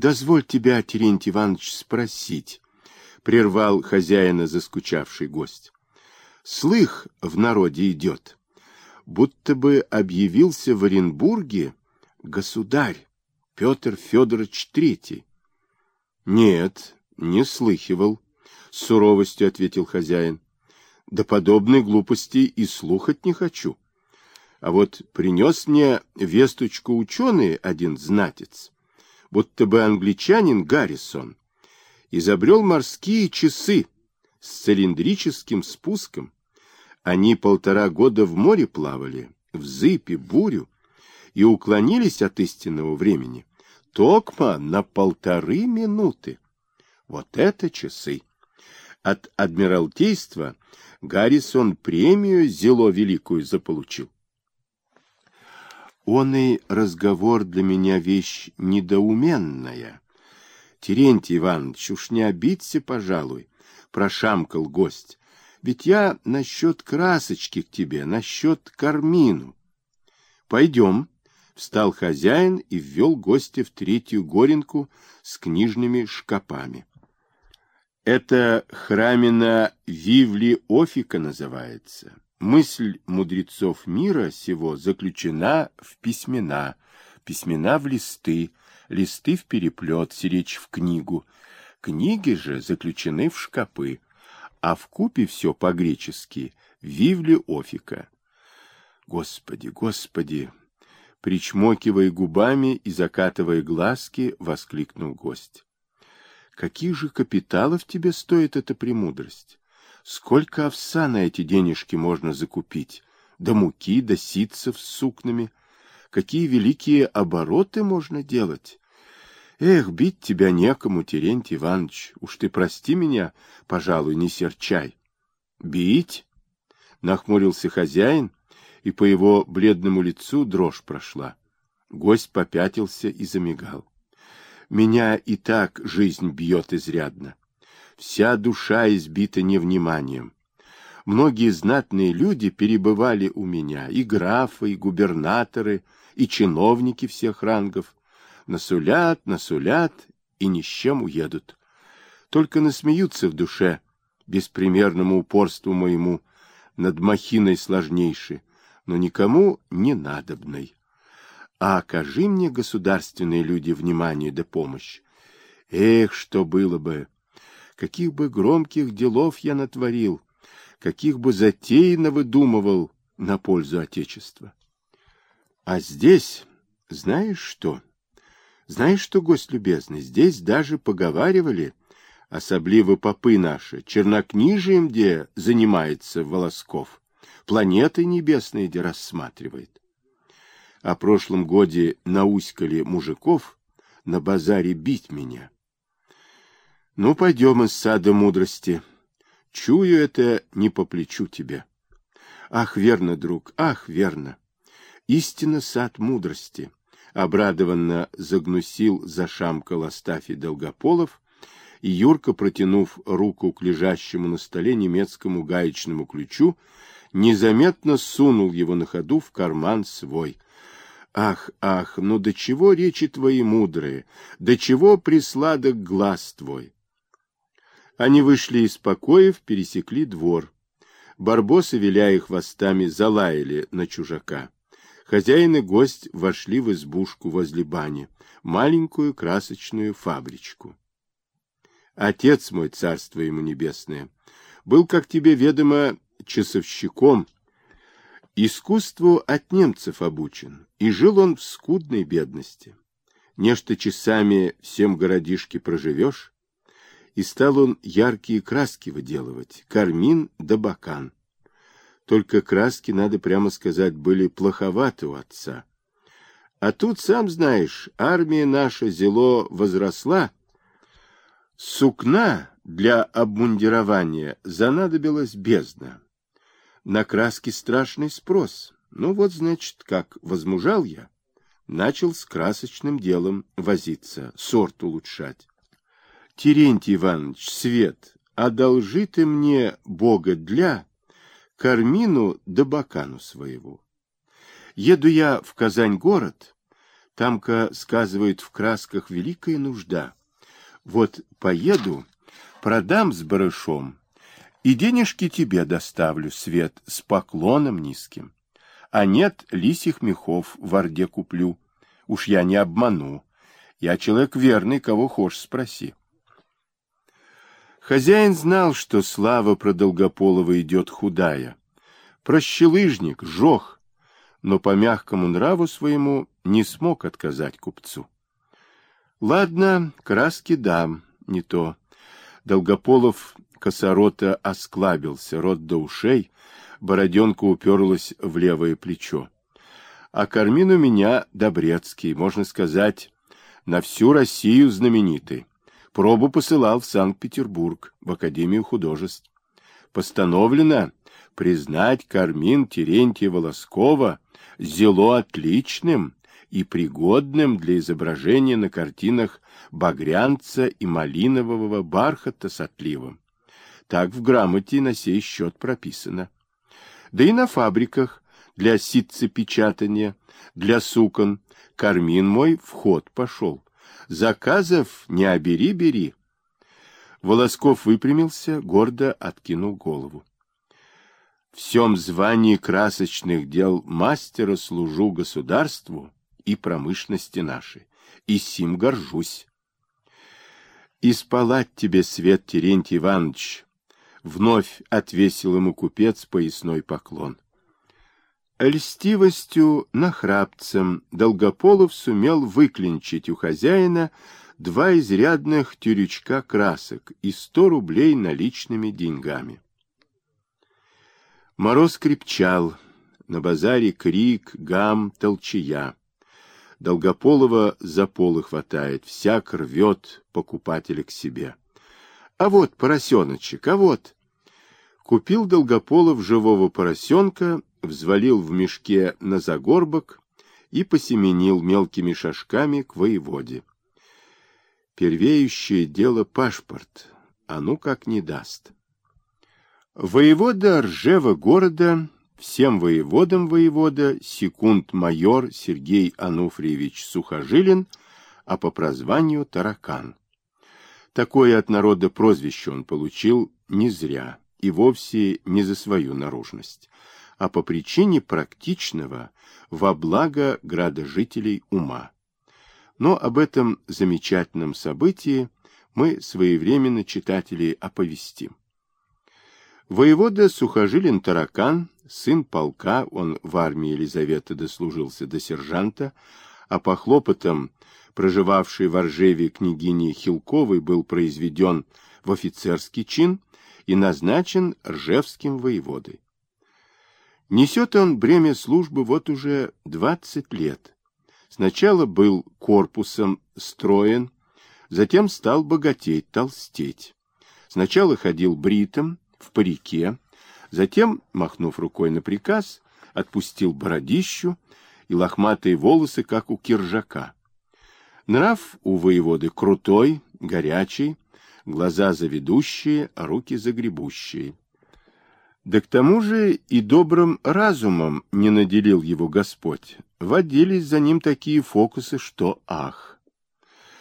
дозволь тебя, Терентий Иванович, спросить, — прервал хозяина заскучавший гость. Слых в народе идет, будто бы объявился в Оренбурге государь Петр Федорович Третий. — Нет, не слыхивал, — с суровостью ответил хозяин. — Да подобной глупости и слухать не хочу. А вот принес мне весточку ученый один знатец, будто бы англичанин Гаррисон, изобрел морские часы с цилиндрическим спуском. Они полтора года в море плавали, в зыбе, бурю, и уклонились от истинного времени. Токма на полторы минуты. Вот это часы! От Адмиралтейства Гаррисон премию зело великую заполучил. Он и разговор для меня вещь недоуменная. Терентий Иванович, уж не обидься, пожалуй, прошамкал гость. Ведь я насчет красочки к тебе, насчет кармину. Пойдем, встал хозяин и ввел гостя в третью горенку с книжными шкапами. Это храмина Вивли Офика называется. Мысль мудрецов мира сего заключена в письмена, письмена в листы, листы в переплет, сиречь в книгу. Книги же заключены в шкапы, а в купе все по-гречески «Вивли Офика». Господи, Господи! Причмокивая губами и закатывая глазки, воскликнул гость. Каких же капиталов тебе стоит эта премудрость? Сколько овса на эти денежки можно закупить? Да муки, да ситцев с сукнами. Какие великие обороты можно делать? Эх, бить тебя некому, Терентий Иванович. Уж ты прости меня, пожалуй, не серчай. Бить? Нахмурился хозяин, и по его бледному лицу дрожь прошла. Гость попятился и замигал. Меня и так жизнь бьет изрядно. Вся душа избита невниманием. Многие знатные люди перебывали у меня, и графы, и губернаторы, и чиновники всех рангов. Насулят, насулят и ни с чем уедут. Только насмеются в душе беспримерному упорству моему над махиной сложнейшей, но никому не надобной. А окажи мне, государственные люди, внимание да помощь. Эх, что было бы! Каких бы громких делов я натворил, каких бы затей выдумывал на пользу Отечества. А здесь, знаешь что? Знаешь что, гость любезный, здесь даже поговаривали, особливо попы наши, чернокнижием, где занимается Волосков, планеты небесные, где рассматривает. О прошлом годе науськали мужиков на базаре бить меня. Ну, пойдем из сада мудрости. Чую это не по плечу тебе. Ах, верно, друг, ах, верно. Истинно сад мудрости. Обрадованно загнусил, зашамкал Астафий Долгополов, и Юрка, протянув руку к лежащему на столе немецкому гаечному ключу, незаметно сунул его на ходу в карман свой. Ах, ах, ну до чего речи твои мудрые, до чего присладок глаз твой! Они вышли из покоев, пересекли двор. Барбосы, виляя хвостами, залаяли на чужака. Хозяин и гость вошли в избушку возле бани, маленькую красочную фабричку. Отец мой, царство ему небесное, был, как тебе ведомо, часовщиком, искусству от немцев обучен, и жил он в скудной бедности. Нечто часами всем городишке проживешь, и стал он яркие краски выделывать, кармин да бакан. Только краски, надо прямо сказать, были плоховаты у отца. А тут, сам знаешь, армия наша зело возросла. Сукна для обмундирования занадобилась бездна. На краски страшный спрос. Ну вот, значит, как возмужал я, начал с красочным делом возиться, сорт улучшать. Терентий Иванович, Свет, одолжи ты мне Бога для Кармину да Бакану своего. Еду я в Казань город, Тамка, сказывают, в красках великая нужда. Вот поеду, продам с барышом, и денежки тебе доставлю, Свет, с поклоном низким. А нет, лисих мехов в Орде куплю. Уж я не обману. Я человек верный, кого хочешь спроси. Хозяин знал, что слава про Долгополова идет худая. Прощелыжник, жох, но по мягкому нраву своему не смог отказать купцу. Ладно, краски дам, не то. Долгополов косорота осклабился, рот до ушей, бороденка уперлась в левое плечо. А Кармин у меня Добрецкий, можно сказать, на всю Россию знаменитый. Пробу посылал в Санкт-Петербург, в Академию художеств. Постановлено признать Кармин Терентия Волоскова зело отличным и пригодным для изображения на картинах багрянца и малинового бархата с отливом. Так в грамоте на сей счет прописано. Да и на фабриках для ситцепечатания, для сукон, кармин мой в ход пошел. Заказов не обери-бери. Волосков выпрямился, гордо откинул голову. В всем звании красочных дел мастера служу государству и промышленности нашей, и сим горжусь. И тебе, Свет Терентий Иванович, вновь отвесил ему купец поясной поклон. Льстивостью нахрапцем Долгополов сумел выклинчить у хозяина два изрядных тюрючка красок и сто рублей наличными деньгами. Мороз крепчал, на базаре крик, гам, толчая. Долгополова за полы хватает, всяк рвет покупателя к себе. А вот поросеночек, а вот. Купил Долгополов живого поросенка, взвалил в мешке на загорбок и посеменил мелкими шажками к воеводе. Первеющее дело пашпорт, а ну как не даст. Воевода Ржева города, всем воеводам воевода, секунд-майор Сергей Ануфриевич Сухожилин, а по прозванию Таракан. Такое от народа прозвище он получил не зря и вовсе не за свою наружность, а по причине практичного во благо градожителей ума. Но об этом замечательном событии мы своевременно читателей оповестим. Воевода Сухожилин-Таракан, сын полка, он в армии Елизаветы дослужился до сержанта, а по хлопотам проживавшей в Оржеве княгини Хилковой, был произведен в офицерский чин и назначен ржевским воеводой. Несет он бремя службы вот уже двадцать лет. Сначала был корпусом строен, затем стал богатеть, толстеть. Сначала ходил бритом, в парике, затем, махнув рукой на приказ, отпустил бородищу и лохматые волосы, как у киржака. Нрав у воеводы крутой, горячий, глаза заведущие, а руки загребущие. Да к тому же и добрым разумом не наделил его Господь. Водились за ним такие фокусы, что ах!